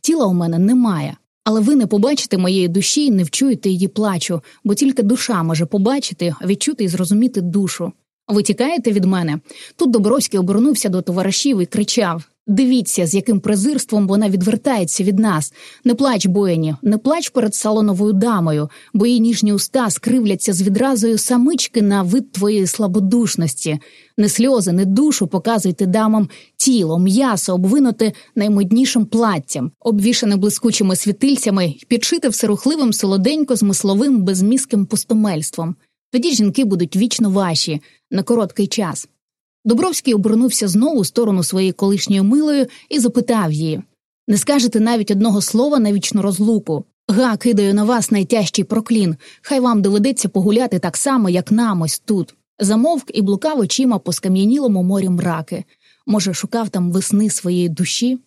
Тіла у мене немає, але ви не побачите моєї душі і не вчуєте її плачу, бо тільки душа може побачити, відчути і зрозуміти душу. Ви тікаєте від мене? Тут Добровський обернувся до товаришів і кричав Дивіться, з яким презирством вона відвертається від нас. Не плач, бояні, не плач перед салоновою дамою, бо її ніжні уста скривляться з відразою самички на вид твоєї слабодушності. Не сльози, не душу показуйте дамам тіло, м'ясо, обвинуте наймоднішим платтям, обвішане блискучими світильцями підшите всерухливим солоденько змисловим безміским пустомельством. Тоді жінки будуть вічно ваші на короткий час. Добровський обернувся знову в сторону своєї колишньої милої і запитав її не скажете навіть одного слова на вічну розлуку. Га, кидаю на вас найтяжчий проклін. Хай вам доведеться погуляти так само, як нам ось тут. Замовк і блукав очима по скам'янілому морі мраки. Може, шукав там весни своєї душі.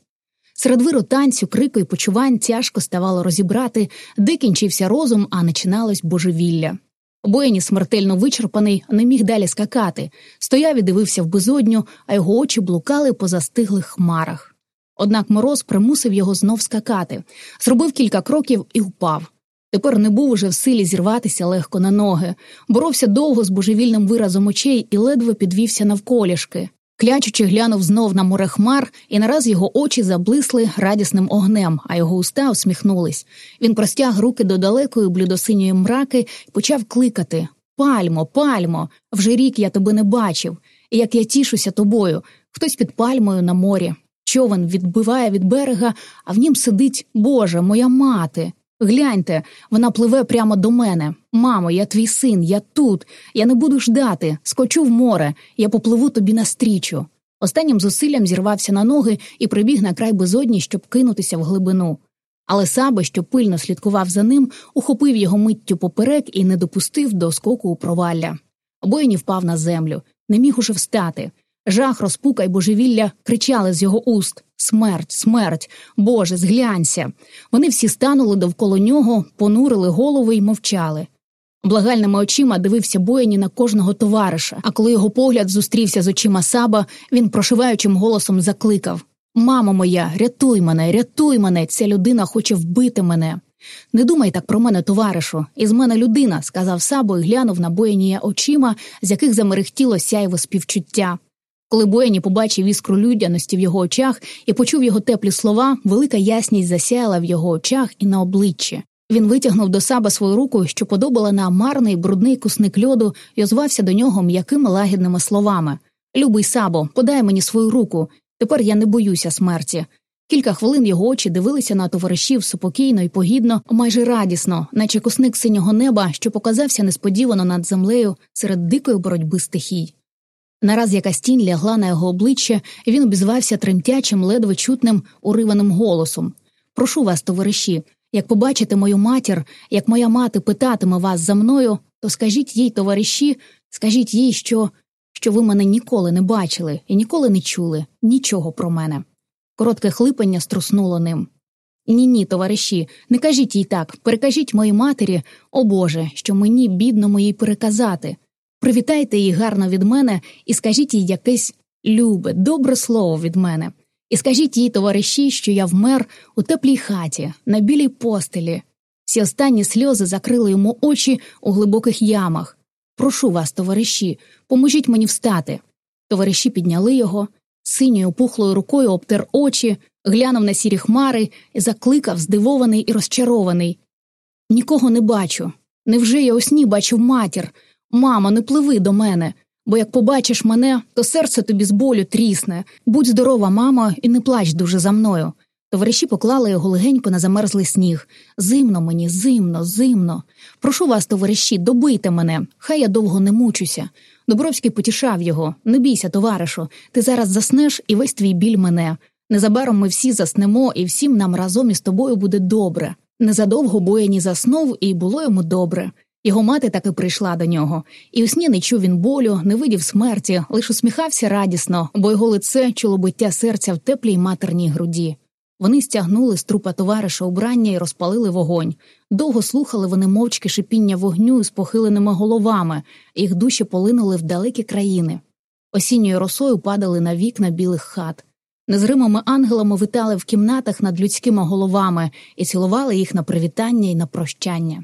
Серед виру танцю, крику і почувань тяжко ставало розібрати, де кінчився розум, а починалось божевілля. Боєні, смертельно вичерпаний, не міг далі скакати, стояв і дивився в безодню, а його очі блукали по застиглих хмарах. Однак мороз примусив його знов скакати, зробив кілька кроків і впав. Тепер не був уже в силі зірватися легко на ноги, боровся довго з божевільним виразом очей і ледве підвівся навколішки. Клячучи, глянув знов на море хмар, і нараз його очі заблисли радісним огнем, а його уста усміхнулись. Він простяг руки до далекої блюдосиньої мраки і почав кликати Пальмо, пальмо, вже рік я тебе не бачив, і як я тішуся тобою, хтось під пальмою на морі. Човен відбиває від берега, а в нім сидить Боже, моя мати. Гляньте, вона пливе прямо до мене. Мамо, я твій син, я тут. Я не буду ждати. Скочу в море, я попливу тобі настрічу. Останнім зусиллям зірвався на ноги і прибіг на край безодні, щоб кинутися в глибину. Але саби, що пильно слідкував за ним, ухопив його миттю поперек і не допустив до скоку у провалля. Обоїні впав на землю, не міг уже встати. Жах, розпука й божевілля кричали з його уст Смерть, смерть, Боже, зглянься. Вони всі станули довкола нього, понурили голови й мовчали. Благальними очима дивився бояні на кожного товариша, а коли його погляд зустрівся з очима саба, він прошиваючим голосом закликав Мамо моя, рятуй мене, рятуй мене, ця людина хоче вбити мене. Не думай так про мене, товаришу, із мене людина, сказав Сабо і глянув на боянія очима, з яких замерехтіло сяйво співчуття. Коли Бояні побачив іскру людяності в його очах і почув його теплі слова, велика ясність засяяла в його очах і на обличчі. Він витягнув до саба свою руку, що подобала на марний брудний кусник льоду, і озвався до нього м'якими лагідними словами Любий сабо, подай мені свою руку. Тепер я не боюся смерті. Кілька хвилин його очі дивилися на товаришів супокійно і погідно, майже радісно, наче кусник синього неба, що показався несподівано над землею серед дикої боротьби стихій. Нараз якась тінь лягла на його обличчя, і він обізвався тремтячим, ледве чутним, уриваним голосом. Прошу вас, товариші, як побачите мою матір, як моя мати питатиме вас за мною, то скажіть їй, товариші, скажіть їй, що що ви мене ніколи не бачили і ніколи не чули нічого про мене. Коротке хлипання струснуло ним. Ні, ні, товариші, не кажіть їй так, перекажіть моїй матері, о Боже, що мені бідно моїй переказати. Привітайте її гарно від мене і скажіть їй якесь любе, добре слово від мене. І скажіть їй, товариші, що я вмер у теплій хаті, на білій постелі. Всі останні сльози закрили йому очі у глибоких ямах. Прошу вас, товариші, поможіть мені встати. Товариші підняли його, синьою пухлою рукою обтер очі, глянув на сірі хмари і закликав, здивований і розчарований. Нікого не бачу. Невже я у сні бачив матір? Мамо, не пливи до мене, бо як побачиш мене, то серце тобі з болю трісне. Будь здорова, мамо, і не плач дуже за мною. Товариші поклали його легенько на замерзлий сніг. Зимно мені, зимно, зимно. Прошу вас, товариші, добийте мене, хай я довго не мучуся. Добровський потішав його не бійся, товаришу, ти зараз заснеш і весь твій біль мене. Незабаром ми всі заснемо, і всім нам разом із тобою буде добре. Незадовго бояні заснув, і було йому добре. Його мати таки прийшла до нього, і у сні не чув він болю, не видів смерті, лише усміхався радісно, бо його лице чуло биття серця в теплій матерній груді. Вони стягнули з трупа товариша убрання і розпалили вогонь. Довго слухали вони мовчки шипіння вогню з похиленими головами, їх душі полинули в далекі країни. Осінньою росою падали на вікна білих хат. Незримими ангелами витали в кімнатах над людськими головами і цілували їх на привітання і на прощання.